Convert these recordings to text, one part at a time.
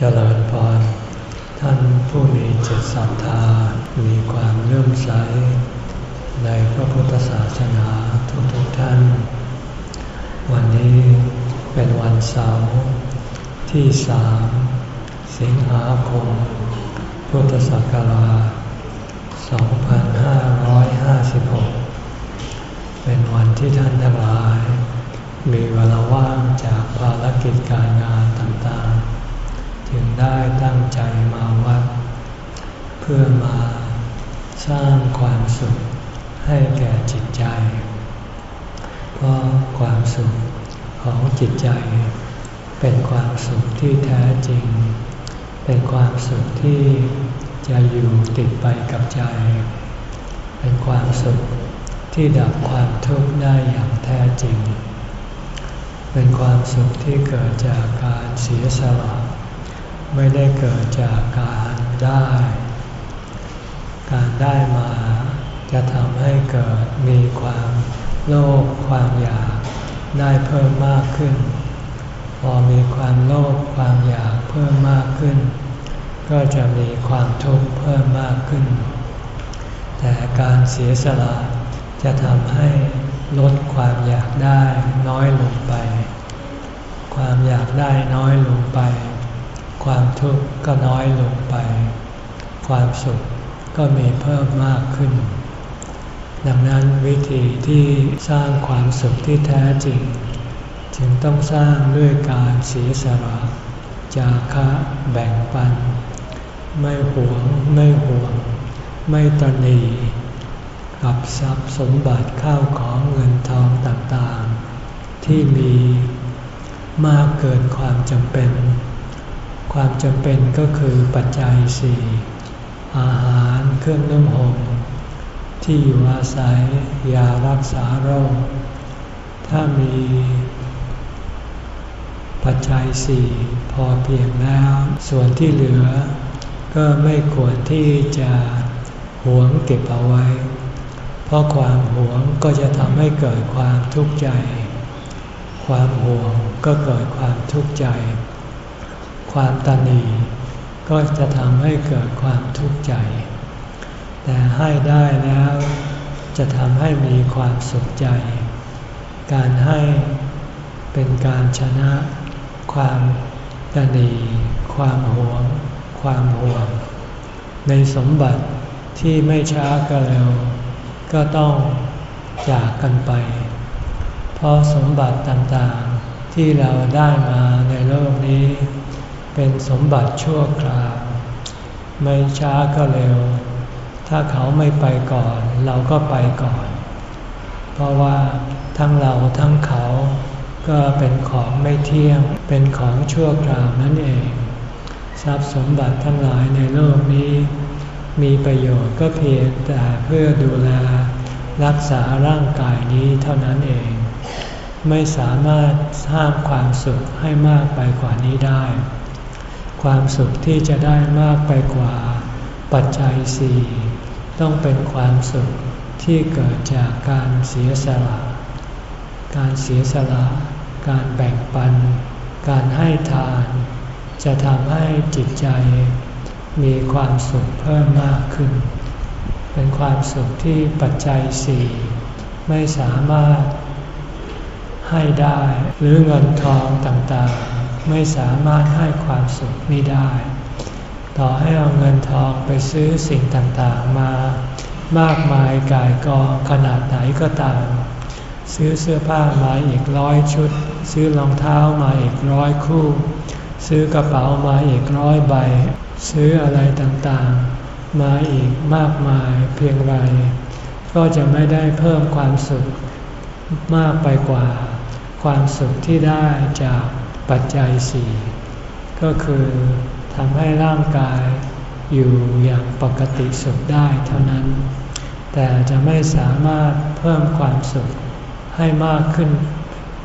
เจริญพร ท่านผู้มีจิตศรัทธา มีความเลื่อมใส ในพระพุทธศาสนาทุกๆทท่าน วันนี้เป็นวันเสาร์ที่สามสิงหาคม พุทธศักราช 2556 เป็นวันที่ท่านทั้งหลาย มีเวลาว่างจากภารกิจการงานต่างๆ จึงได้ตั้งใจมาวัด เพื่อมาสร้างความสุขให้แก่จิตใจ เพราะความสุขของจิตใจ เป็นความสุขที่แท้จริง เป็นความสุขที่จะอยู่ติดไปกับใจ เป็นความสุขที่ดับความทุกข์ได้อย่างแท้จริง เป็นความสุขที่เกิดจากการเสียสละ ไม่ได้เกิดจากการได้ การได้มาจะทำให้เกิดมีความโลภความอยากได้เพิ่มมากขึ้น พอมีความโลภความอยากเพิ่มมากขึ้น ก็จะมีความทุกข์เพิ่มมากขึ้น แต่การเสียสละจะทำให้ลดความอยากได้น้อยลงไป ความอยากได้น้อยลงไป ความทุกข์ก็น้อยลงไป ความสุขก็มีเพิ่มมากขึ้น ดังนั้นวิธีที่สร้างความสุขที่แท้จริง จึงต้องสร้างด้วยการเสียสละจาคะแบ่งปัน ไม่หวงไม่ห่วง ไม่ตนีกับทรัพย์สมบัติข้าวของเงินทองต่างๆ ที่มีมากเกินความจำเป็น ความจำเป็นก็คือปัจจัยสี่อาหารเครื่องนุ่งห่มที่อยู่อาศัยยารักษาโรค ถ้ามี ปัจจัยสี่พอเพียงแล้ว ส่วนที่เหลือ ก็ไม่ควรที่จะหวงเก็บเอาไว้ เพราะความหวงก็จะทำให้เกิดความทุกข์ใจ ความหวงก็เกิดความทุกข์ใจ ความตนี ก็จะทำให้เกิดความทุกข์ใจ แต่ให้ได้แล้วจะทำให้มีความสุขใจ การให้เป็นการชนะความตนี ความหวง ความห่วง ในสมบัติที่ไม่ช้าก็เร็ว ก็ต้องจากกันไป เพราะสมบัติต่างๆที่เราได้มาในโลกนี้ เป็นสมบัติชั่วคราวไม่ช้าก็เร็ว ถ้าเขาไม่ไปก่อน เราก็ไปก่อน เพราะว่าทั้งเราทั้งเขาก็เป็นของไม่เที่ยง เป็นของชั่วคราวนั่นเอง ทรัพย์สมบัติทั้งหลายในโลกนี้ มีประโยชน์ก็เพียงแต่เพื่อดูแลรักษาร่างกายนี้เท่านั้นเอง ไม่สามารถสร้างความสุขให้มากไปกว่านี้ได้ ความสุขที่จะได้มากไปกว่าปัจจัยสี่ต้องเป็นความสุขที่เกิดจากการเสียสละ การเสียสละ การแบ่งปัน การให้ทาน จะทำให้จิตใจ มีความสุขเพิ่มมากขึ้น เป็นความสุขที่ปัจจัยสี่ไม่สามารถให้ได้หรือเงินทองต่างๆ ไม่สามารถให้ความสุขนี้ได้ ต่อให้เอาเงินทองไปซื้อสิ่งต่างๆมา มากมายกายกองขนาดไหนก็ตาม ซื้อเสื้อผ้ามาอีกร้อยชุด ซื้อรองเท้ามาอีกร้อยคู่ ซื้อกระเป๋ามาอีกร้อยใบ ซื้ออะไรต่างๆ มาอีกมากมายเพียงไร ก็จะไม่ได้เพิ่มความสุขมากไปกว่าความสุขที่ได้จาก ปัจจัยสี่ก็คือทำให้ร่างกายอยู่อย่างปกติสุขได้เท่านั้น แต่จะไม่สามารถเพิ่มความสุขให้มากขึ้น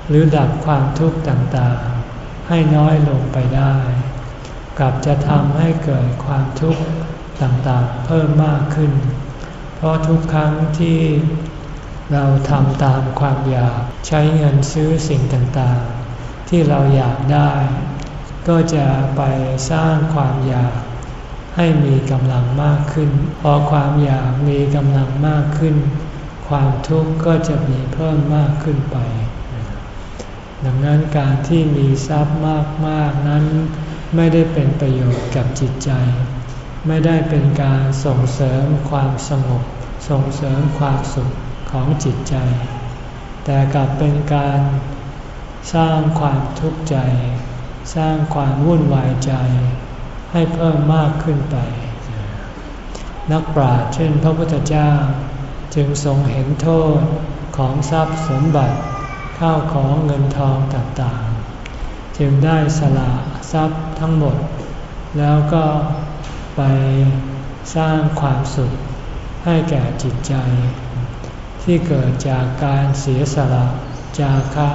หรือดับความทุกข์ต่างๆ ให้น้อยลงไปได้ กลับจะทำให้เกิดความทุกข์ต่างๆ เพิ่มมากขึ้น เพราะทุกครั้งที่เราทำตามความอยากใช้เงินซื้อสิ่งต่างๆ ที่เราอยากได้ ก็จะไปสร้างความอยากให้มีกำลังมากขึ้น พอความอยากมีกำลังมากขึ้น ความทุกข์ก็จะมีเพิ่มมากขึ้นไป ดังนั้นการที่มีทรัพย์มากๆนั้น ไม่ได้เป็นประโยชน์กับจิตใจ ไม่ได้เป็นการส่งเสริมความสงบ ส่งเสริมความสุขของจิตใจ แต่กลับเป็นการ สร้างความทุกข์ใจ สร้างความวุ่นวายใจ ให้เพิ่มมากขึ้นไป นักปราชญ์เช่นพระพุทธเจ้า จึงทรงเห็นโทษของทรัพย์สมบัติข้าวของเงินทองต่างๆ จึงได้สละทรัพย์ทั้งหมด แล้วก็ไปสร้างความสุขให้แก่จิตใจ ที่เกิดจากการเสียสละ จาคะ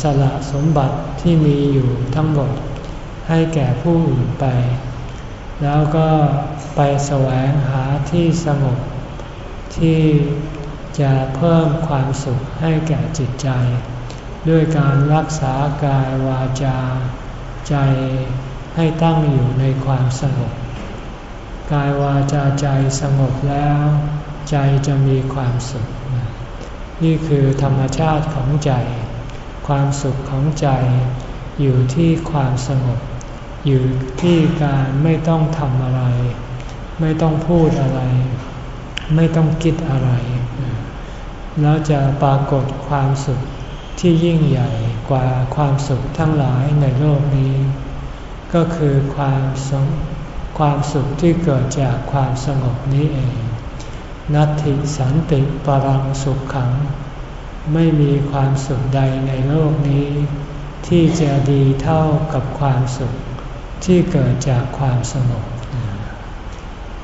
สละสมบัติที่มีอยู่ทั้งหมดให้แก่ผู้อื่นไป แล้วก็ไปแสวงหาที่สงบที่จะเพิ่มความสุขให้แก่จิตใจ ด้วยการรักษากายวาจา ใจให้ตั้งอยู่ในความสงบ กายวาจาใจสงบแล้ว ใจจะมีความสุข นี่คือธรรมชาติของใจ ความสุขของใจ อยู่ที่ความสงบ อยู่ที่การไม่ต้องทำอะไร ไม่ต้องพูดอะไร ไม่ต้องคิดอะไร แล้วจะปรากฏความสุขที่ยิ่งใหญ่กว่าความสุขทั้งหลายในโลกนี้ ก็คือความสงความสุขที่เกิดจากความสงบนี้เอง นัตติสันติปรังสุขขัง ไม่มีความสุขใดในโลกนี้ ที่จะดีเท่ากับความสุขที่เกิดจากความสงบ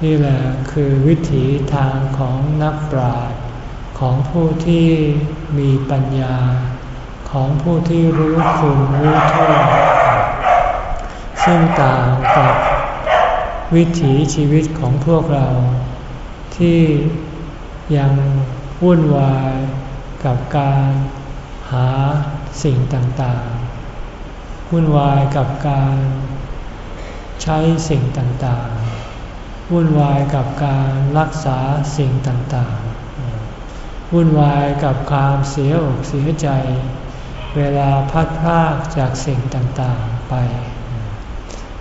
นี่แหละคือวิถีทางของนักปราชญ์ของผู้ที่มีปัญญา ของผู้ที่รู้คุณรู้โทษซึ่งต่างกับวิถีชีวิตของพวกเราที่ยังวุ่นวาย กับการหาสิ่งต่างๆ วุ่นวายกับการใช้สิ่งต่างๆ วุ่นวายกับการรักษาสิ่งต่างๆ วุ่นวายกับความเสียอกเสียใจ เวลาพัดพรากจากสิ่งต่างๆไป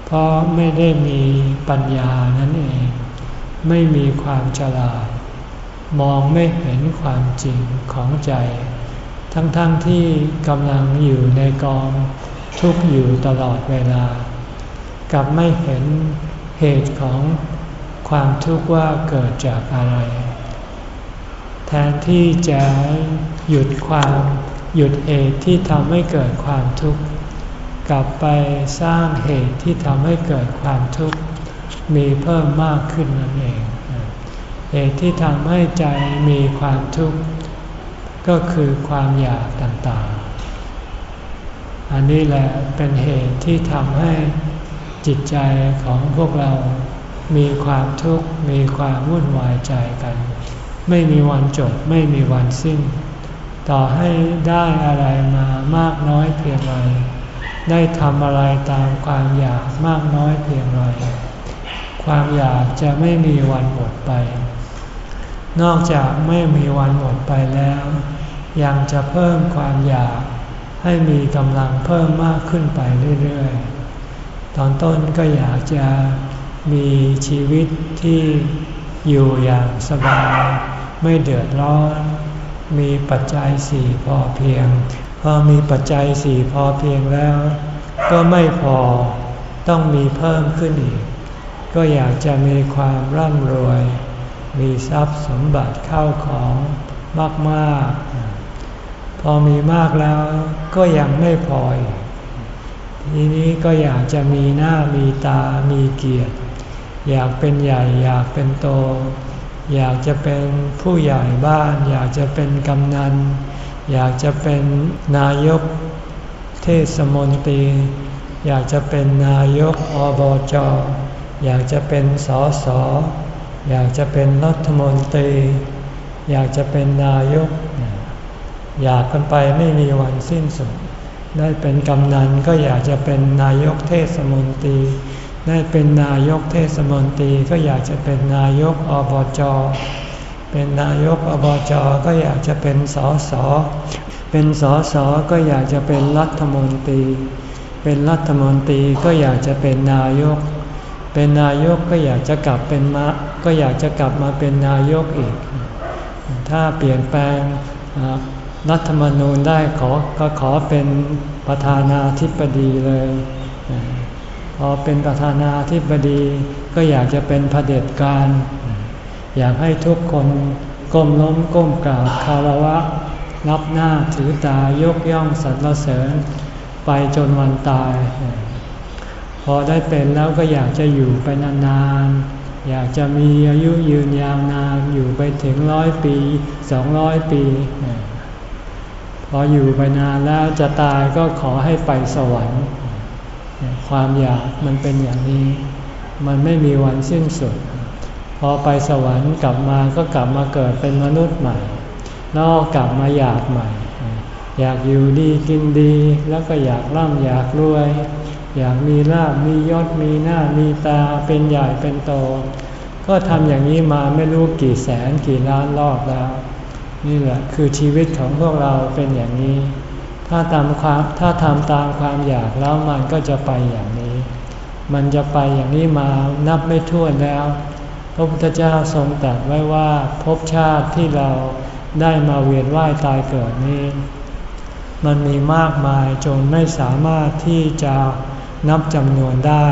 เพราะไม่ได้มีปัญญานั่นเอง ไม่มีความฉลาด มองไม่เห็นความจริงของใจ ทั้งๆทที่กำลังอยู่ในกองทุกข์อยู่ตลอดเวลา กลับไม่เห็นเหตุของความทุกข์ว่าเกิดจากอะไร แทนที่จะหยุดความหยุดเหตุที่ทำให้เกิดความทุกข์กลับไปสร้างเหตุที่ทำให้เกิดความทุกข์มีเพิ่มมากขึ้นนั่นเอง เหตุที่ทำให้ใจมีความทุกข์ก็คือความอยากต่างๆ อันนี้แหละเป็นเหตุที่ทำให้จิตใจของพวกเรา มีความทุกข์ มีความวุ่นวายใจกัน ไม่มีวันจบ ไม่มีวันสิ้น ต่อให้ได้อะไรมามากน้อยเพียงไร ได้ทำอะไรตามความอยากมากน้อยเพียงไร ความอยากจะไม่มีวันหมดไป นอกจากไม่มีวันหมดไปแล้ว ยังจะเพิ่มความอยากให้มีกำลังเพิ่มมากขึ้นไปเรื่อยๆ ตอนต้นก็อยากจะมีชีวิตที่อยู่อย่างสบาย ไม่เดือดร้อน มีปัจจัยสี่พอเพียง พอมีปัจจัยสี่พอเพียงแล้ว ก็ไม่พอต้องมีเพิ่มขึ้นอีก ก็อยากจะมีความร่ำรวย มีทรัพย์สมบัติเข้าของมากๆ พอมีมากแล้วก็ยังไม่พอทีนี้ก็อยากจะมีหน้ามีตามีเกียรติ อยากเป็นใหญ่ อยากเป็นโต อยากจะเป็นผู้ใหญ่บ้าน อยากจะเป็นกำนัน อยากจะเป็นนายกเทศมนตรี อยากจะเป็นนายกอบจอยากจะเป็นสอสอ อยากจะเป็นรัฐมนตรี อยากจะเป็นนายก อยากกันไปไม่มีวันสิ้นสุด ได้เป็นกำนันก็อยากจะเป็นนายกเทศมนตรี ได้เป็นนายกเทศมนตรีก็อยากจะเป็นนายกอบจเป็นนายกอบจก็อยากจะเป็นสสเป็นสสก็อยากจะเป็นรัฐมนตรี เป็นรัฐมนตรีก็อยากจะเป็นนายก เป็นนายกก็อยากจะกลับเป็นมะ ก็อยากจะกลับมาเป็นนายกอีก ถ้าเปลี่ยนแปลงรัฐธรรมนูญได้ขอก็ขอเป็นประธานาธิบดีเลย พอเป็นประธานาธิบดีก็อยากจะเป็นเผด็จการ อยากให้ทุกคนก้มล้มก้มกราบคารวะรับหน้าถือตายกย่องสรรเสริญ ไปจนวันตาย พอได้เป็นแล้วก็อยากจะอยู่ไปนานๆ อยากจะมีอายุยืนยาวนานอยู่ไปถึงร้อยปีสองร้อยปี พออยู่ไปนานแล้วจะตายก็ขอให้ไปสวรรค์ ความอยากมันเป็นอย่างนี้ มันไม่มีวันสิ้นสุด พอไปสวรรค์กลับมาก็กลับมาเกิดเป็นมนุษย์ใหม่แล้วกลับมาอยากใหม่ อยากอยู่ดีกินดีแล้วก็อยากร่ำอยากรวย อยากมีลาบมียศมีหน้ามีตาเป็นใหญ่เป็นโต ก็ทำอย่างนี้มาไม่รู้กี่แสนกี่ล้านรอบแล้ว นี่แหละคือชีวิตของพวกเราเป็นอย่างนี้ ถ้าตามความถ้าทำตามความอยากแล้วมันก็จะไปอย่างนี้ มันจะไปอย่างนี้มานับไม่ถ้วนแล้ว พระพุทธเจ้าทรงตรัสไว้ว่าภพชาติที่เราได้มาเวียนว่ายตายเกิดนี้ มันมีมากมายจนไม่สามารถที่จะ นับจำนวนได้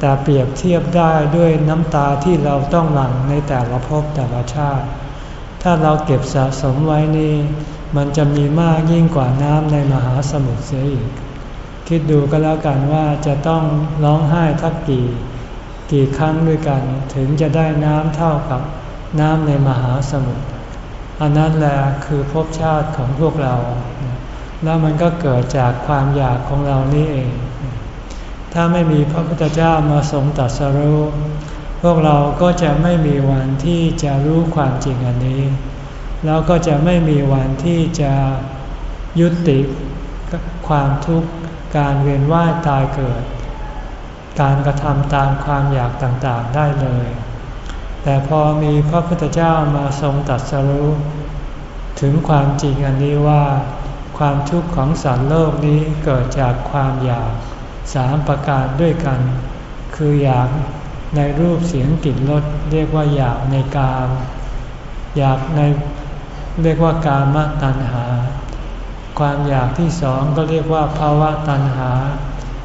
แต่เปรียบเทียบได้ด้วยน้ำตาที่เราต้องหลั่งในแต่ละภพแต่ละชาติ ถ้าเราเก็บสะสมไว้นี่ มันจะมีมากยิ่งกว่าน้ำในมหาสมุทรเสียอีก คิดดูก็แล้วกันว่าจะต้องร้องไห้ทักกี่กี่ครั้งด้วยกันถึงจะได้น้ำเท่ากับน้ำในมหาสมุทรอันนั้นแหละคือภพชาติของพวกเรา แล้วมันก็เกิดจากความอยากของเรานี่เอง ถ้าไม่มีพระพุทธเจ้ามาทรงตัดสรู้พวกเราก็จะไม่มีวันที่จะรู้ความจริงอันนี้ แล้วก็จะไม่มีวันที่จะยุติความทุกข์การเวียนว่ายตายเกิด การกระทำตามความอยากต่างๆได้เลย แต่พอมีพระพุทธเจ้ามาทรงตัดสรู้ถึงความจริงอันนี้ว่า ความทุกข์ของสัตว์โลกนี้เกิดจากความอยาก สามประการด้วยกัน คืออยากในรูปเสียงกลิ่นรสเรียกว่าอยากในกาม อยากในเรียกว่ากามตัณหา ความอยากที่สองก็เรียกว่าภาวะตัณหา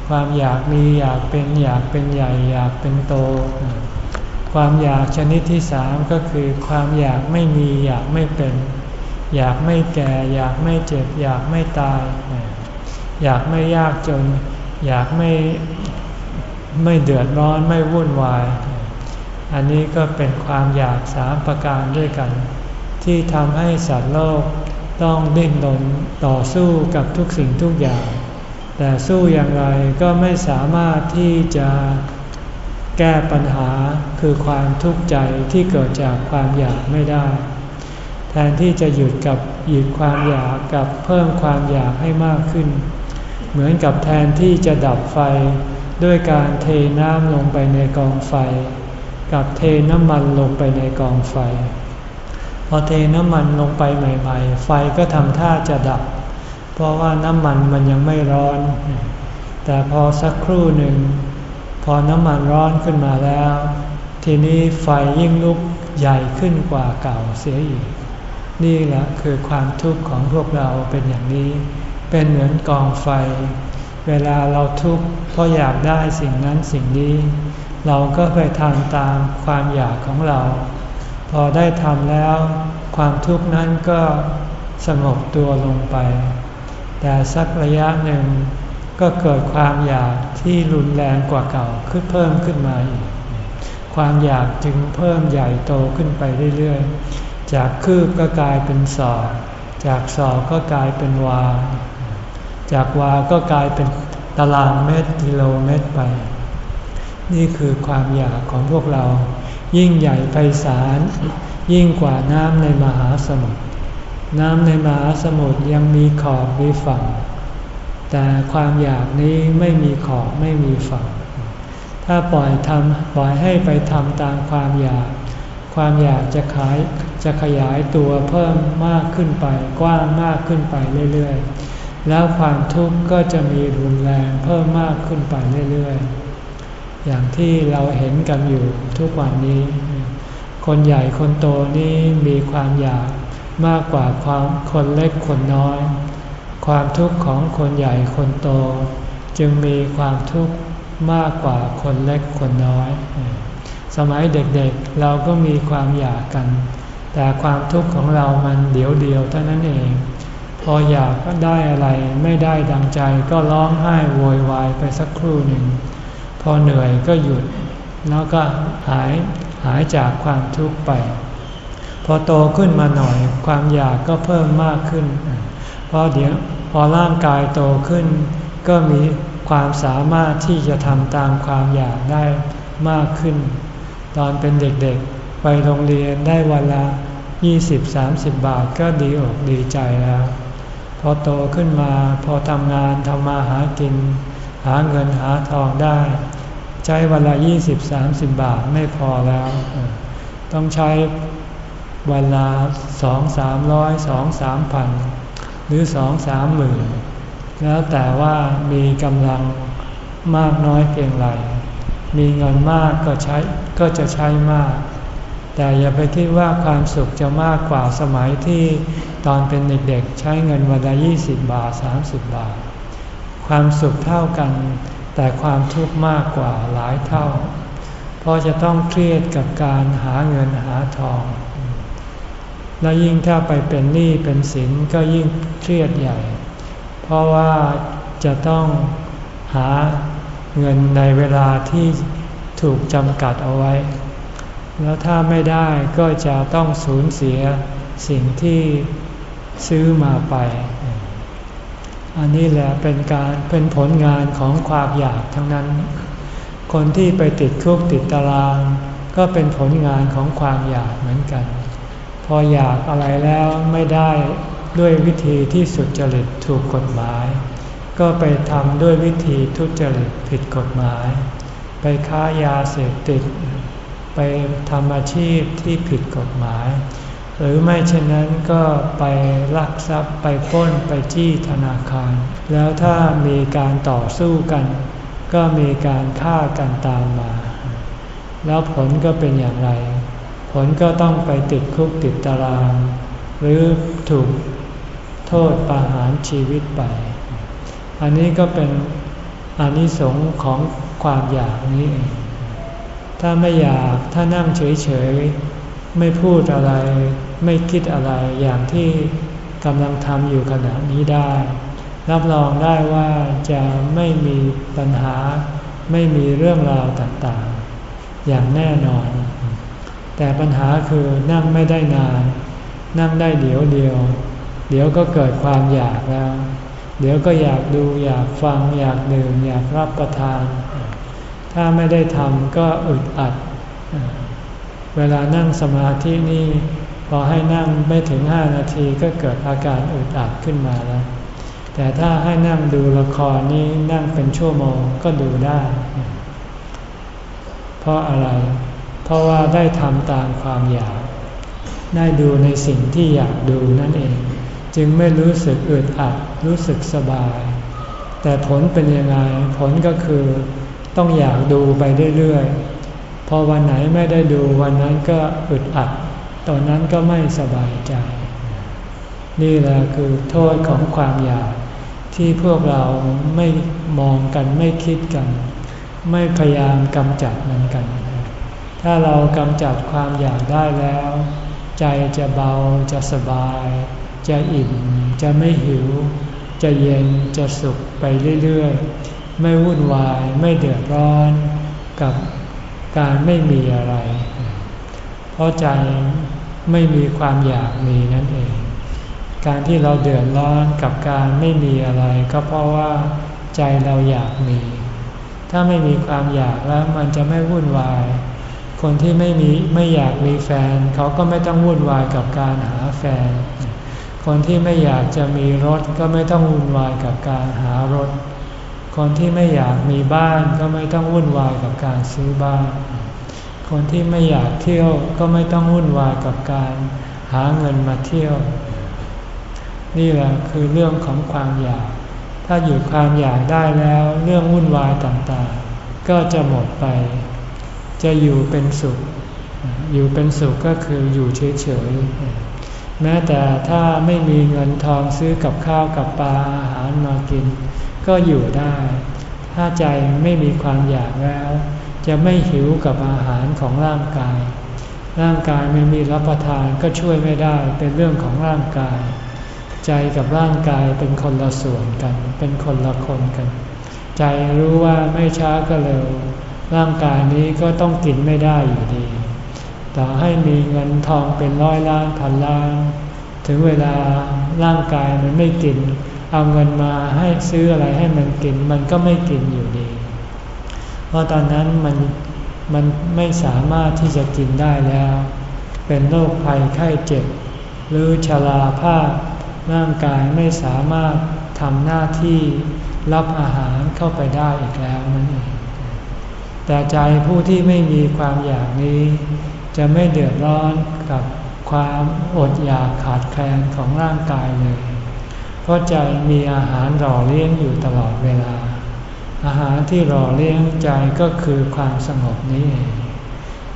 ความอยากมีอยากเป็นอยากเป็นใหญ่ อยากเป็นโต ความอยากชนิดที่สามก็คือความอยากไม่มีอยากไม่เป็น อยากไม่แก่ อยากไม่เจ็บ อยากไม่ตาย อยากไม่ยากจน อยากไม่ไม่เดือดร้อนไม่วุ่นวาย อันนี้ก็เป็นความอยากสามประการด้วยกัน ที่ทำให้สัตว์โลกต้องดิ้นรนต่อสู้กับทุกสิ่งทุกอย่าง แต่สู้อย่างไรก็ไม่สามารถที่จะแก้ปัญหาคือความทุกข์ใจที่เกิดจากความอยากไม่ได้ แทนที่จะหยุดกับหยุดความอยากกับเพิ่มความอยากให้มากขึ้น เหมือนกับแทนที่จะดับไฟ ด้วยการเทน้ำลงไปในกองไฟ กับเทน้ำมันลงไปในกองไฟ พอเทน้ำมันลงไปใหม่ ๆ ไฟก็ทำท่าจะดับ เพราะว่าน้ำมันมันยังไม่ร้อน แต่พอสักครู่หนึ่ง พอน้ำมันร้อนขึ้นมาแล้ว ทีนี้ไฟยิ่งลุกใหญ่ขึ้นกว่าเก่าเสียอีก นี่แหละคือความทุกข์ของพวกเราเป็นอย่างนี้ เป็นเหมือนกองไฟ เวลาเราทุกข์เพราะอยากได้สิ่งนั้นสิ่งนี้ เราก็ไปทำตามความอยากของเรา พอได้ทำแล้ว ความทุกข์นั้นก็สงบตัวลงไป แต่สักระยะหนึ่งก็เกิดความอยากที่รุนแรงกว่าเก่าขึ้นเพิ่มขึ้นมาอีก ความอยากจึงเพิ่มใหญ่โตขึ้นไปเรื่อยๆ จากคืบก็กลายเป็นศอก จากศอกก็กลายเป็นวา จากวาก็กลายเป็นตารางเมตรกิโลเมตรไป นี่คือความอยากของพวกเรา ยิ่งใหญ่ไพศาลยิ่งกว่าน้ำในมหาสมุทรน้ำในมหาสมุทรยังมีขอบมีฝั่ง แต่ความอยากนี้ไม่มีขอบไม่มีฝั่ง ถ้าปล่อยทำปล่อยให้ไปทำตามความอยาก ความอยากจะขายจะขยายตัวเพิ่มมากขึ้นไปกว้างมากขึ้นไปเรื่อยๆ แล้วความทุกข์ก็จะมีรุนแรงเพิ่มมากขึ้นไปเรื่อยๆ อย่างที่เราเห็นกันอยู่ทุกวันนี้ คนใหญ่คนโตนี้มีความอยากมากกว่าความคนเล็กคนน้อย ความทุกข์ของคนใหญ่คนโต จึงมีความทุกข์มากกว่าคนเล็กคนน้อย สมัยเด็กๆเเราก็มีความอยากกัน แต่ความทุกข์ของเรามันเดียวเดียวเท่านั้นเอง พออยากก็ได้อะไรไม่ได้ดังใจก็ร้องไห้โวยวายไปสักครู่หนึ่ง พอเหนื่อยก็หยุด แล้วก็หายหายจากความทุกข์ไป พอโตขึ้นมาหน่อยความอยากก็เพิ่มมากขึ้น เพอเดี๋ยวพอร่างกายโตขึ้น ก็มีความสามารถที่จะทำตามความอยากได้มากขึ้น ตอนเป็นเด็กๆ ไปโรงเรียนได้วันละ 20-30 บาทก็ดีอกดีใจแล้ว พอโตขึ้นมาพอทำงานทำมาหากิน หาเงินหาทองได้ ใช้วันละ20-30 บาทไม่พอแล้ว ต้องใช้วันละสองสามร้อยสองสามพันหรือสองสามหมื่นแล้วแต่ว่ามีกำลังมากน้อยเพียงไรมีเงินมากก็ใช้ก็จะใช้มาก แต่อย่าไปคิดว่าความสุขจะมากกว่าสมัยที่ ตอนเป็นเด็กๆใช้เงินวันละ20 บาท 30 บาท ความสุขเท่ากัน แต่ความทุกข์มากกว่าหลายเท่า เพราะจะต้องเครียดกับการหาเงินหาทอง และยิ่งถ้าไปเป็นหนี้เป็นสินก็ยิ่งเครียดใหญ่ เพราะว่าจะต้องหาเงินในเวลาที่ถูกจำกัดเอาไว้ แล้วถ้าไม่ได้ก็จะต้องสูญเสียสิ่งที่ ซื้อมาไป อันนี้แหละเป็นการเป็นผลงานของความอยากทั้งนั้น คนที่ไปติดคุกติดตาราง ก็เป็นผลงานของความอยากเหมือนกัน พออยากอะไรแล้วไม่ได้ด้วยวิธีที่สุจริตถูกกฎหมาย ก็ไปทำด้วยวิธีทุจริตผิดกฎหมาย ไปค้ายาเสพติด ไปทำอาชีพที่ผิดกฎหมาย หรือไม่เช่นนั้นก็ไปลักทรัพย์ไปป้นไปจี้ธนาคาร แล้วถ้ามีการต่อสู้กัน ก็มีการฆ่ากันตามมา แล้วผลก็เป็นอย่างไร ผลก็ต้องไปติดคุกติดตาราง หรือถูกโทษประหารชีวิตไป อันนี้ก็เป็นอนิสงส์ของความอยากนี้เองถ้าไม่อยากถ้านั่งเฉยๆ ไม่พูดอะไร ไม่คิดอะไรอย่างที่กำลังทำอยู่ขณะนี้ได้ รับรองได้ว่าจะไม่มีปัญหา ไม่มีเรื่องราวต่างๆ อย่างแน่นอน แต่ปัญหาคือนั่งไม่ได้นาน นั่งได้เดี๋ยวเดียว เดี๋ยวก็เกิดความอยากแล้ว เดี๋ยวก็อยากดูอยากฟัง อยากดื่มอยากรับประทาน ถ้าไม่ได้ทำก็อึดอัด เวลานั่งสมาธินี่พอให้นั่งไม่ถึงห้านาทีก็เกิดอาการอึดอัดขึ้นมาแล้ว แต่ถ้าให้นั่งดูละครนี่นั่งเป็นชั่วโมงก็ดูได้ เพราะอะไร เพราะว่าได้ทำตามความอยาก ได้ดูในสิ่งที่อยากดูนั่นเอง จึงไม่รู้สึกอึดอัดรู้สึกสบาย แต่ผลเป็นยังไงผลก็คือต้องอยากดูไปเรื่อยๆ อวันไหนไม่ได้ดูวันนั้นก็อึดอัด ตอนนั้นก็ไม่สบายใจ นี่แหละคือโทษของความอยากที่พวกเราไม่มองกันไม่คิดกัน ไม่พยายามกำจัดมันกัน ถ้าเรากำจัดความอยากได้แล้ว ใจจะเบาจะสบาย จะอิ่ม จะไม่หิว จะเย็นจะสุขไปเรื่อยๆ ไม่วุ่นวายไม่เดือดร้อนกับ การไม่มีอะไร เพราะใจไม่มีความอยากมีนั่นเอง การที่เราเดือดร้อนกับการไม่มีอะไร ก็เพราะว่าใจเราอยากมี ถ้าไม่มีความอยากแล้วมันจะไม่วุ่นวาย คนที่ไม่มีไม่อยากมีแฟน เขาก็ไม่ต้องวุ่นวายกับการหาแฟน คนที่ไม่อยากจะมีรถก็ไม่ต้องวุ่นวายกับการหารถ คนที่ไม่อยากมีบ้านก็ไม่ต้องวุ่นวายกับการซื้อบ้าน คนที่ไม่อยากเที่ยวก็ไม่ต้องวุ่นวายกับการหาเงินมาเที่ยว นี่แหละคือเรื่องของความอยาก ถ้าหยุดความอยากได้แล้ว เรื่องวุ่นวายต่างๆ ก็จะหมดไป จะอยู่เป็นสุข อยู่เป็นสุขก็คืออยู่เฉยๆ แม้แต่ถ้าไม่มีเงินทองซื้อกับข้าวกับปลาอาหารมากิน ก็อยู่ได้ ถ้าใจไม่มีความอยากแล้ว จะไม่หิวกับอาหารของร่างกาย ร่างกายไม่มีรับประทานก็ช่วยไม่ได้เป็นเรื่องของร่างกาย ใจกับร่างกายเป็นคนละส่วนกัน เป็นคนละคนกัน ใจรู้ว่าไม่ช้าก็เร็ว ร่างกายนี้ก็ต้องกินไม่ได้อยู่ดีต่อให้มีเงินทองเป็นร้อยล้านพันล้าน ถึงเวลาร่างกายมันไม่กิน เอาเงินมาให้ซื้ออะไรให้มันกิน มันก็ไม่กินอยู่ดี เพราะตอนนั้นมันมันไม่สามารถที่จะกินได้แล้ว เป็นโรคภัยไข้เจ็บ หรือชราภาพร่างกายไม่สามารถทำหน้าที่รับอาหารเข้าไปได้อีกแล้วนั่นเองแต่ใจผู้ที่ไม่มีความอยากนี้ จะไม่เดือดร้อนกับความอดอยากขาดแคลนของร่างกายเลย เพราะใจมีอาหารหล่อเลี้ยงอยู่ตลอดเวลา อาหารที่หล่อเลี้ยงใจก็คือความสงบนี้เอง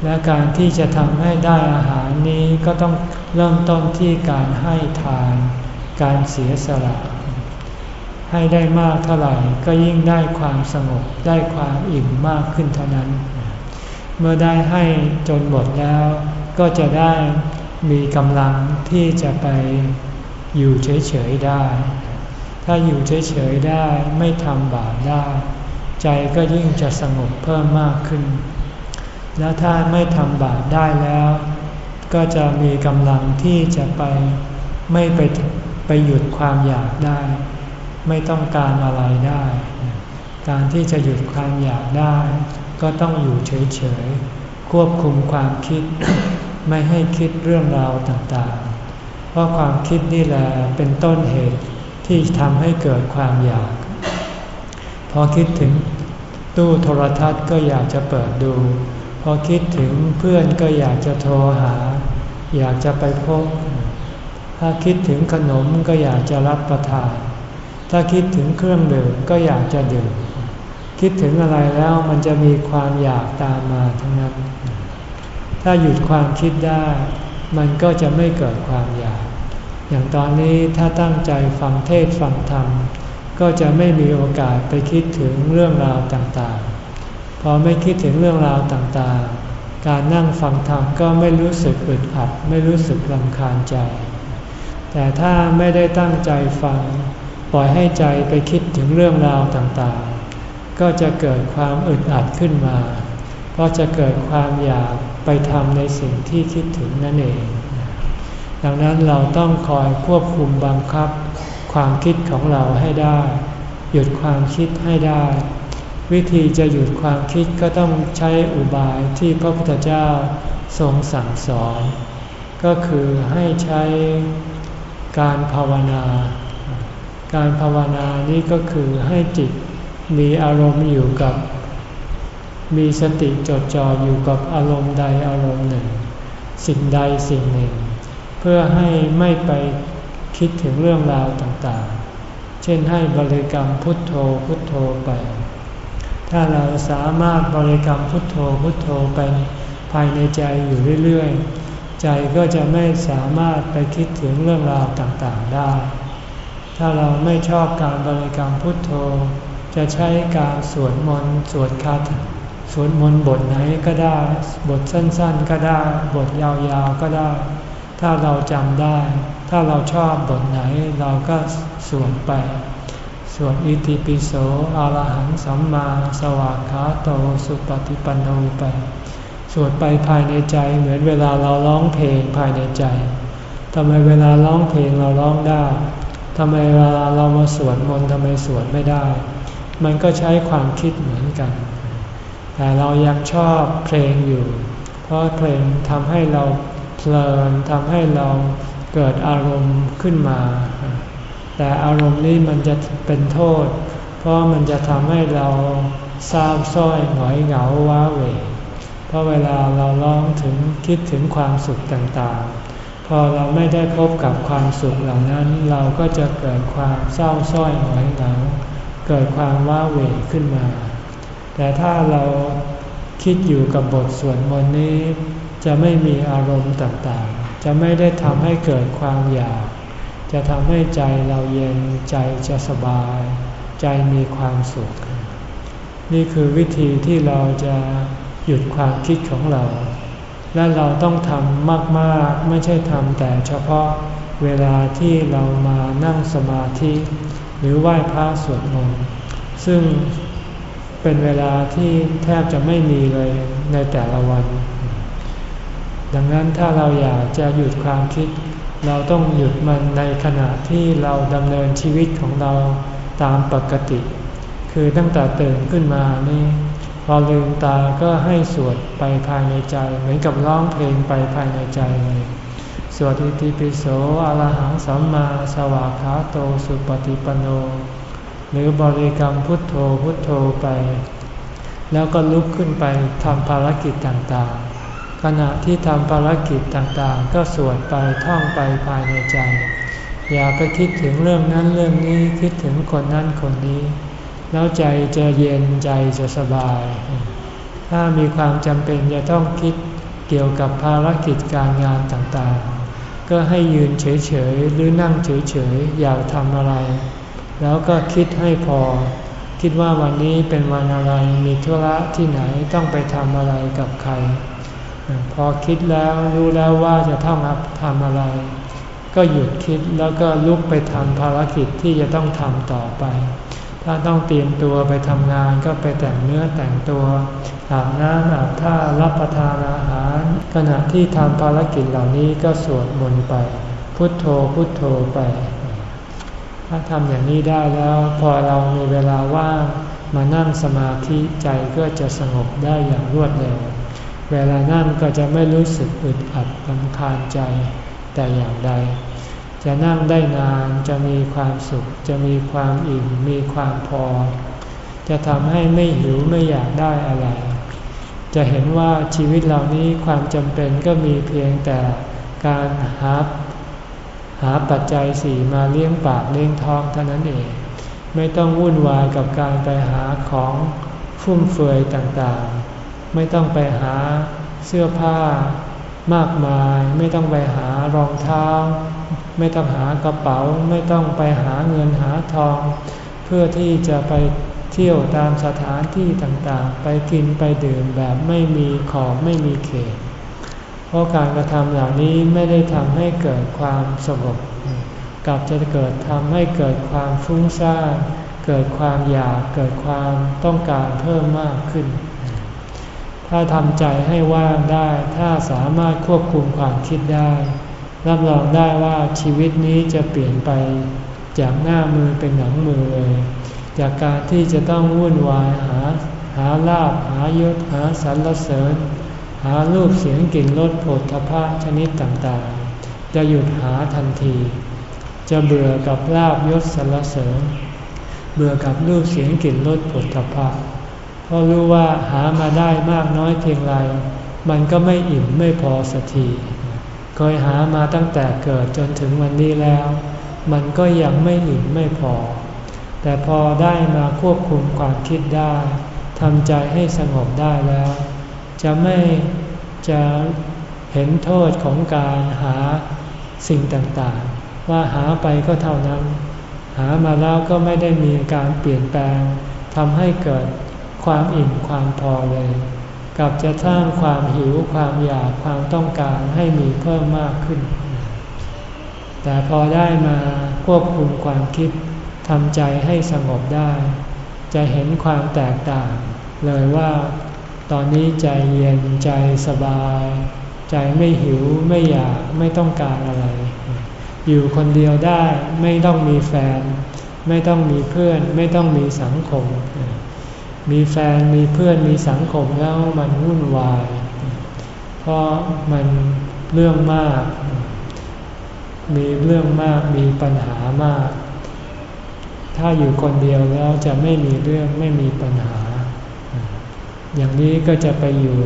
และการที่จะทำให้ได้อาหารนี้ก็ต้องเริ่มต้นที่การให้ทาน การเสียสละ ให้ได้มากเท่าไหร่ก็ยิ่งได้ความสงบได้ความอิ่มมากขึ้นเท่านั้น เมื่อได้ให้จนหมดแล้ว ก็จะได้มีกำลังที่จะไป อยู่เฉยๆได้ ถ้าอยู่เฉยๆได้ไม่ทำบาปได้ ใจก็ยิ่งจะสงบเพิ่มมากขึ้น และถ้าไม่ทำบาปได้แล้ว ก็จะมีกำลังที่จะไปไม่ไปไปหยุดความอยากได้ ไม่ต้องการอะไรได้ การที่จะหยุดความอยากได้ ก็ต้องอยู่เฉยๆควบคุมความคิด ไม่ให้คิดเรื่องราวต่างๆ ราะความคิดนี่แหละเป็นต้นเหตุที่ทำให้เกิดความอยาก พอคิดถึงตู้โทรทัศน์ก็อยากจะเปิดดู พอคิดถึงเพื่อนก็อยากจะโทรหา อยากจะไปพบ ถ้าคิดถึงขนมก็อยากจะรับประทาน ถ้าคิดถึงเครื่องดื่มก็อยากจะดื่ม คิดถึงอะไรแล้วมันจะมีความอยากตามมาทั้งนั้น ถ้าหยุดความคิดได้ มันก็จะไม่เกิดความอยาก อย่างตอนนี้ถ้าตั้งใจฟังเทศฟังธรรม ก็จะไม่มีโอกาสไปคิดถึงเรื่องราวต่างๆ พอไม่คิดถึงเรื่องราวต่างๆ การนั่งฟังธรรมก็ไม่รู้สึกอึดอัดไม่รู้สึกลำคาญใจ แต่ถ้าไม่ได้ตั้งใจฟัง ปล่อยให้ใจไปคิดถึงเรื่องราวต่างๆ ก็จะเกิดความอึดอัดขึ้นมา เพราะจะเกิดความอยาก ไปทำในสิ่งที่คิดถึงนั่นเอง ดังนั้นเราต้องคอยควบคุมบังคับ ความคิดของเราให้ได้ หยุดความคิดให้ได้ วิธีจะหยุดความคิดก็ต้องใช้อุบายที่พระพุทธเจ้าทรงสั่งสอน ก็คือให้ใช้การภาวนา การภาวนานี้ก็คือให้จิตมีอารมณ์อยู่กับ มีสติจดจ่ออยู่กับอารมณ์ใดอารมณ์หนึ่ง สิ่งใดสิ่งหนึ่ง เพื่อให้ไม่ไปคิดถึงเรื่องราวต่างๆ เช่นให้บริกรรมพุทโธพุทโธไป ถ้าเราสามารถบริกรรมพุทโธพุทโธไปภายในใจอยู่เรื่อยๆ ใจก็จะไม่สามารถไปคิดถึงเรื่องราวต่างๆได้ ถ้าเราไม่ชอบการบริกรรมพุทโธ จะใช้การสวดมนต์สวดคาถา สวดมนต์บทไหนก็ได้ บทสั้นๆก็ได้ บทยาวๆก็ได้ ถ้าเราจำได้ ถ้าเราชอบบทไหนเราก็สวดไป สวดอิติปิโสอารหังสัมมาสวากขาโตสุปฏิปันโนไป สวดไปภายในใจเหมือนเวลาเราร้องเพลงภายในใจทำไมเวลาร้องเพลงเราร้องได้ทำไมเวลาเรามาสวดมนต์ทำไมสวดไม่ได้ มันก็ใช้ความคิดเหมือนกัน แต่เรายังชอบเพลงอยู่ เพราะเพลงทำให้เราเพลินทำให้เราเกิดอารมณ์ขึ้นมา แต่อารมณ์นี้มันจะเป็นโทษ เพราะมันจะทำให้เราเศร้าส้อยหงอยเหงาว้าเหวเพราะเวลาเราร้องถึงคิดถึงความสุขต่างๆ พอเราไม่ได้พบกับความสุขเหล่านั้น เราก็จะเกิดความเศร้าส้อยหงอยเหงา เกิดความว้าเหวขึ้นมา แต่ถ้าเราคิดอยู่กับบทสวดมนต์นี้ จะไม่มีอารมณ์ต่างๆ จะไม่ได้ทำให้เกิดความอยาก จะทำให้ใจเราเย็นใจจะสบาย ใจมีความสุข นี่คือวิธีที่เราจะหยุดความคิดของเรา และเราต้องทำมากๆ ไม่ใช่ทำแต่เฉพาะเวลาที่เรามานั่งสมาธิ หรือไหว้พระสวดมนต์ซึ่ง เป็นเวลาที่แทบจะไม่มีเลยในแต่ละวัน ดังนั้นถ้าเราอยากจะหยุดความคิด เราต้องหยุดมันในขณะที่เราดำเนินชีวิตของเราตามปกติ คือตั้งแต่ตื่นขึ้นมานี่พอลืมตาก็ให้สวดไปภายในใจ เหมือนกับร้องเพลงไปภายในใจเลยสวดอิติปิโสอรหังสัมมาสวากขาโตสุปฏิปโน หรือบริกรรมพุทโธพุทโธไป แล้วก็ลุกขึ้นไปทำภารกิจต่างๆ ขณะที่ทำภารกิจต่างๆ ก็สวดไปท่องไปภายในใจ อย่าไปคิดถึงเรื่องนั้นเรื่องนี้คิดถึงคนนั้นคนนี้ แล้วใจจะเย็นใจจะสบาย ถ้ามีความจำเป็นจะต้องคิดเกี่ยวกับภารกิจการงานต่างๆ ก็ให้ยืนเฉยๆ หรือนั่งเฉยๆ อย่าทำอะไร แล้วก็คิดให้พอ คิดว่าวันนี้เป็นวันอะไรมีธุระที่ไหนต้องไปทำอะไรกับใคร พอคิดแล้วรู้แล้วว่าจะต้องทำอะไร ก็หยุดคิดแล้วก็ลุกไปทำภารกิจที่จะต้องทำต่อไป ถ้าต้องเตรียมตัวไปทำงานก็ไปแต่งเนื้อแต่งตัวอาบน้ำอาบท่ารับประทานอาหาร ขณะที่ทำภารกิจเหล่านี้ก็สวดมนต์ไป พุทโธพุทโธไป ถ้าทำอย่างนี้ได้แล้ว พอเรามีเวลาว่างมานั่งสมาธิใจก็จะสงบได้อย่างรวดเร็ว เวลานั่งก็จะไม่รู้สึกอึดอัดลำคาญใจแต่อย่างใด จะนั่งได้นานจะมีความสุข จะมีความอิ่มมีความพอ จะทำให้ไม่หิวไม่อยากได้อะไร จะเห็นว่าชีวิตเหล่านี้ความจำเป็นก็มีเพียงแต่การหา หาปัจจัยสี่มาเลี้ยงปากเลี้ยงท้องเท่านั้นเอง ไม่ต้องวุ่นวายกับการไปหาของฟุ่มเฟือยต่างๆ ไม่ต้องไปหาเสื้อผ้ามากมาย ไม่ต้องไปหารองเท้า ไม่ต้องหากระเป๋า ไม่ต้องไปหาเงินหาทอง เพื่อที่จะไปเที่ยวตามสถานที่ต่างๆ ไปกินไปดื่มแบบไม่มีขอบไม่มีเขต เพราะการกระทำเหล่านี้ไม่ได้ทำให้เกิดความสงบกลับจะเกิดทำให้เกิดความฟุ้งซ่านเกิดความอยากเกิดความต้องการเพิ่มมากขึ้น ถ้าทำใจให้ว่างได้ ถ้าสามารถควบคุมความคิดได้ รับรองได้ว่าชีวิตนี้จะเปลี่ยนไปจากหน้ามือเป็นหลังมือเลย จากการที่จะต้องวุ่นวายหาหาลาบหายศหาสรรเสริญ หารูปเสียงกลิ่นรสโผฏฐพะชนิดต่างๆ จะหยุดหาทันที จะเบื่อกับลาบยศสรรเสริญ เบื่อกับรูปเสียงกลิ่นรสโผฏฐพะเพราะรู้ว่าหามาได้มากน้อยเพียงไร มันก็ไม่อิ่มไม่พอสักทีเคยหามาตั้งแต่เกิดจนถึงวันนี้แล้ว มันก็ยังไม่อิ่มไม่พอ แต่พอได้มาควบคุมความคิดได้ทำใจให้สงบได้แล้ว จะไม่จะเห็นโทษของการหาสิ่งต่างๆ ว่าหาไปก็เท่านั้น หามาแล้วก็ไม่ได้มีการเปลี่ยนแปลงทำให้เกิดความอิ่มความพอเลย กับจะสร้างความหิวความอยากความต้องการให้มีเพิ่มมากขึ้น แต่พอได้มาควบคุมความคิดทำใจให้สงบได้ จะเห็นความแตกต่างเลยว่า ตอนนี้ใจเย็นใจสบาย ใจไม่หิวไม่อยากไม่ต้องการอะไร อยู่คนเดียวได้ไม่ต้องมีแฟน ไม่ต้องมีเพื่อน ไม่ต้องมีสังคม มีแฟนมีเพื่อนมีสังคมแล้วมันวุ่นวาย เพราะมันเรื่องมาก มีเรื่องมากมีปัญหามาก ถ้าอยู่คนเดียวแล้วจะไม่มีเรื่องไม่มีปัญหา อย่างนี้ก็จะไปอยู่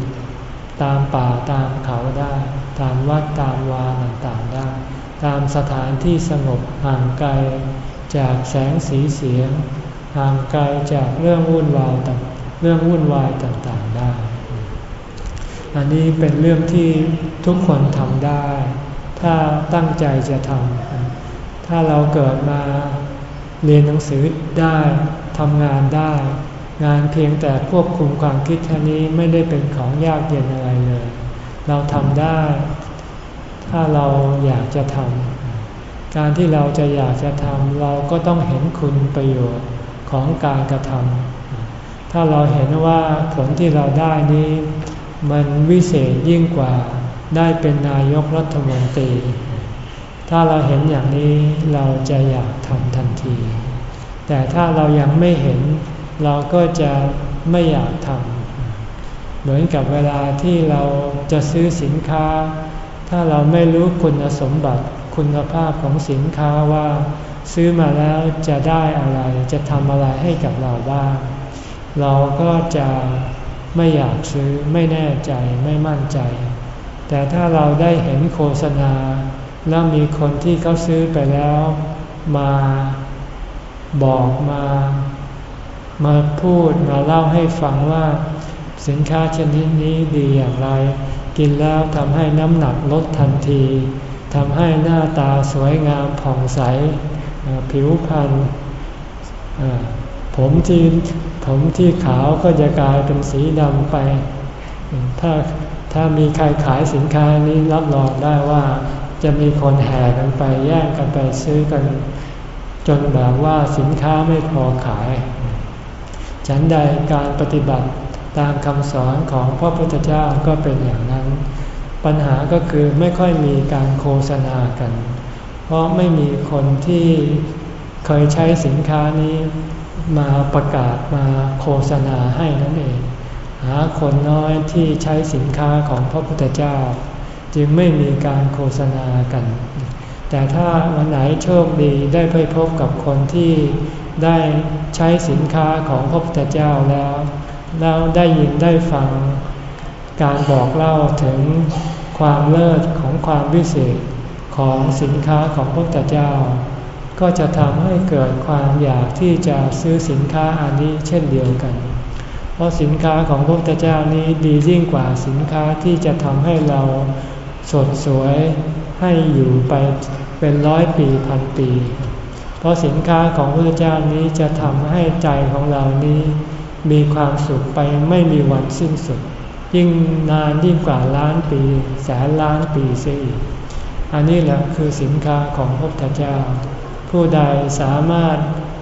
ตามป่าตามเขาได้ ตามวัดตามวาต่างๆได้ ตามสถานที่สงบห่างไกลจากแสงสีเสียง ห่างไกลจากเรื่องวุ่นวายต่างเรื่องวุ่นวายต่างๆได้ อันนี้เป็นเรื่องที่ทุกคนทำได้ ถ้าตั้งใจจะทำถ้าเราเกิดมาเรียนหนังสือได้ทำงานได้ งานเพียงแต่ควบคุมความคิดแค่นี้ไม่ได้เป็นของยากเย็นอะไรเลย เราทำได้ ถ้าเราอยากจะทำการที่เราจะอยากจะทำเราก็ต้องเห็นคุณประโยชน์ของการกระทำถ้าเราเห็นว่าผลที่เราได้นี้ มันวิเศษยิ่งกว่าได้เป็นนายกรัฐมนตรี ถ้าเราเห็นอย่างนี้เราจะอยากทำทันที แต่ถ้าเรายังไม่เห็น เราก็จะไม่อยากทำเหมือนกับเวลาที่เราจะซื้อสินค้า ถ้าเราไม่รู้คุณสมบัติคุณภาพของสินค้าว่า ซื้อมาแล้วจะได้อะไร จะทำอะไรให้กับเราบ้าง เราก็จะไม่อยากซื้อไม่แน่ใจไม่มั่นใจ แต่ถ้าเราได้เห็นโฆษณา แล้วมีคนที่เขาซื้อไปแล้ว มาบอกมา มาพูดมาเล่าให้ฟังว่า สินค้าชนิดนี้ดีอย่างไร กินแล้วทำให้น้ำหนักลดทันทีทำให้หน้าตาสวยงามผ่องใส ผิวพรรณผมที่ผมที่ขาวก็จะกลายเป็นสีดำไป ถ้าถ้ามีใครขายสินค้านี้รับรองได้ว่าจะมีคนแห่กันไปแย่งกันไปซื้อกัน จนแบบว่าสินค้าไม่พอขาย ฉันใดการปฏิบัติตามคำสอนของพระพุทธเจ้าก็เป็นอย่างนั้น ปัญหาก็คือไม่ค่อยมีการโฆษณากัน เพราะไม่มีคนที่เคยใช้สินค้านี้มาประกาศมาโฆษณาให้นั่นเอง หาคนน้อยที่ใช้สินค้าของพระพุทธเจ้า จึงไม่มีการโฆษณากัน แต่ถ้าวันไหนโชคดีได้ไปพบกับคนที่ได้ ใช้สินค้าของพระพุทธเจ้าแล้ว แล้วได้ยินได้ฟังการบอกเล่าถึงความเลิศของความวิเศษของสินค้าของพระพุทธเจ้า ก็จะทำให้เกิดความอยากที่จะซื้อสินค้าอันนี้เช่นเดียวกัน เพราะสินค้าของพระพุทธเจ้านี้ดียิ่งกว่าสินค้าที่จะทำให้เราสดสวยให้อยู่ไปเป็นร้อยปีพันปี เพราะสินค้าของพระเจ้านี้จะทำให้ใจของเรานี้มีความสุขไปไม่มีวันสิ้นสุด ยิ่งนานยิ่งกว่าล้านปี แสนล้านปีเสียอีกอันนี้แหละคือสินค้าของพระพุทธเจ้า ผู้ใดสามารถ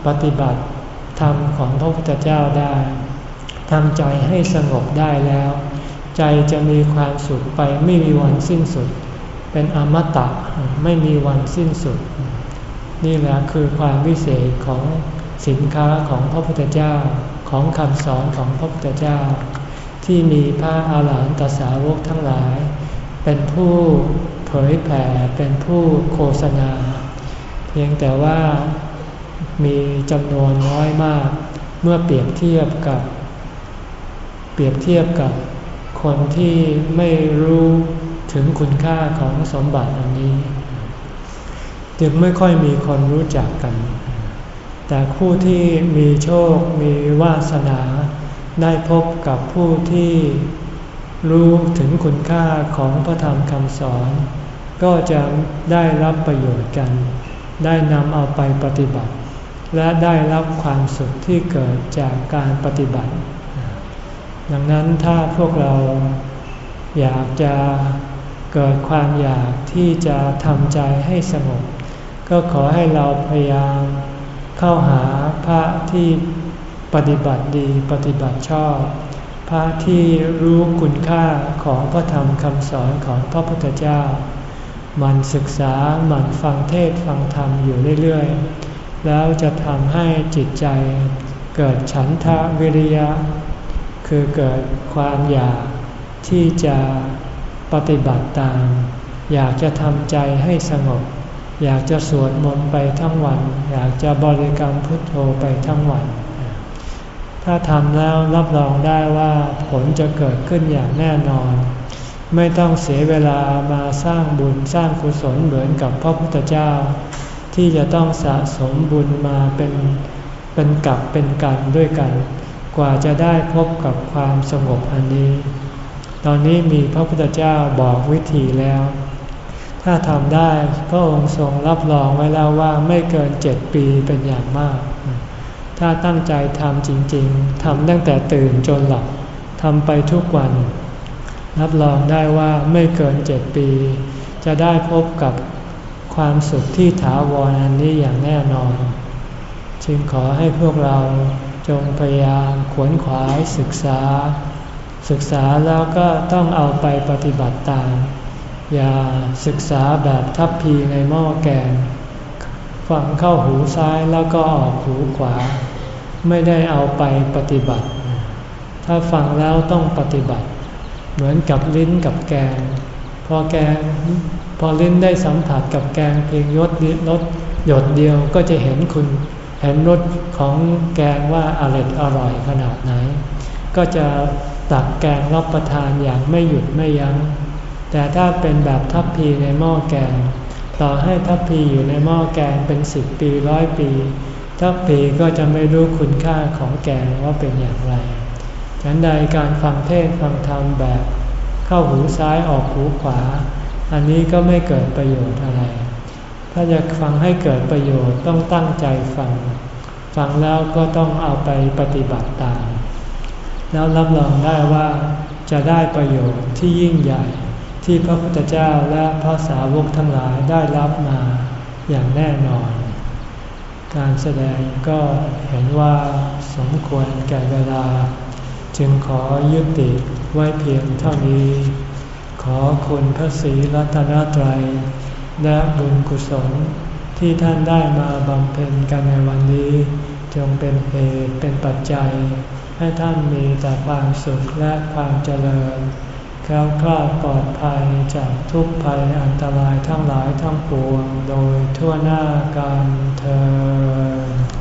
ปฏิบัติธรรมของพระพุทธเจ้าได้ทำใจให้สงบได้แล้ว ใจจะมีความสุขไปไม่มีวันสิ้นสุด เป็นอมตะไม่มีวันสิ้นสุด นี่แหละคือความวิเศษของสินค้าของพระพุทธเจ้าของคำสอนของพระพุทธเจ้า ที่มีพระอาหารหันตสาวกทั้งหลาย เป็นผู้เผยแผ่เป็นผู้โฆษณา เพียงแต่ว่ามีจำนวนน้อยมาก เมื่อเปรียบเทียบกับ เปรียบเทียบกับคนที่ไม่รู้ถึงคุณค่าของสมบัติอันนี้ จึงไม่ค่อยมีคนรู้จักกัน แต่ผู้ที่มีโชคมีวาสนา ได้พบกับผู้ที่รู้ถึงคุณค่าของพระธรรมคำสอน ก็จะได้รับประโยชน์กัน ได้นำเอาไปปฏิบัติ และได้รับความสุขที่เกิดจากการปฏิบัติ ดังนั้นถ้าพวกเราอยากจะเกิดความอยากที่จะทำใจให้สงบ ก็ขอให้เราพยายามเข้าหาพระที่ปฏิบัติดีปฏิบัติชอบ พระที่รู้คุณค่าของพระธรรมคำสอนของพระพุทธเจ้า มันศึกษาหมันฟังเทศฟังธรรมอยู่เรื่อยๆ แล้วจะทำให้จิตใจเกิดฉันทะวิริยะ คือเกิดความอยากที่จะปฏิบัติตาม อยากจะทำใจให้สงบ อยากจะสวดมนต์ไปทั้งวัน อยากจะบริกรรมพุทโธไปทั้งวัน ถ้าทำแล้วรับรองได้ว่าผลจะเกิดขึ้นอย่างแน่นอน ไม่ต้องเสียเวลามาสร้างบุญสร้างกุศลเหมือนกับพระพุทธเจ้า ที่จะต้องสะสมบุญมาเป็นเป็นกับเป็นกันด้วยกัน กว่าจะได้พบกับความสงบอันนี้ ตอนนี้มีพระพุทธเจ้าบอกวิธีแล้ว ถ้าทำได้พระองค์ทรงรับรองไว้แล้วว่าไม่เกินเจ็ดปีเป็นอย่างมาก ถ้าตั้งใจทำจริงๆทำตั้งแต่ตื่นจนหลับทำไปทุกวัน รับรองได้ว่าไม่เกินเจ็ดปี จะได้พบกับความสุขที่ถาวรอันนี้อย่างแน่นอน จึงขอให้พวกเราจงพยายามขวนขวายศึกษา ศึกษาแล้วก็ต้องเอาไปปฏิบัติตาม อย่าศึกษาแบบทับพีในหม้อแกง ฟังเข้าหูซ้ายแล้วก็ออกหูขวา ไม่ได้เอาไปปฏิบัติ ถ้าฟังแล้วต้องปฏิบัติ เหมือนกับลิ้นกับแกง พอแกง พอลิ้นได้สัมผัสกับแกงเพียงยศลดหยดเดียวก็จะเห็นคุณเห็นรสของแกงว่าอร่อยอร่อยขนาดไหน ก็จะตักแกงรับประทานอย่างไม่หยุดไม่ยัง้ง แต่ถ้าเป็นแบบทัพพีในหม้อแกง ต่อให้ทัพพีอยู่ในหม้อแกงเป็นสิบปีร้อยปี ทัพพีก็จะไม่รู้คุณค่าของแกงว่าเป็นอย่างไรฉันใดการฟังเทศฟังธรรมแบบ เข้าหูซ้ายออกหูขวา อันนี้ก็ไม่เกิดประโยชน์อะไร ถ้าจะฟังให้เกิดประโยชน์ต้องตั้งใจฟัง ฟังแล้วก็ต้องเอาไปปฏิบัติตาม แล้วรับรองได้ว่าจะได้ประโยชน์ที่ยิ่งใหญ่ ที่พระพุทธเจ้าและพระสาวกทั้งหลายได้รับมาอย่างแน่นอน การแสดงก็เห็นว่าสมควรแก่เวลา จึงขอยุติไว้เพียงเท่านี้ ขอคุณพระศรีรัตนตรัย และบุญกุศลที่ท่านได้มาบำเพ็ญกันในวันนี้ จงเป็นเหตุเป็นปัจจัย ให้ท่านมีแต่ความสุขและความเจริญ ล้วคลาดปลอดภัยจากทุกภัยอันตรายทั้งหลายทั้งปวงโดยทั่วหน้ากันเธอ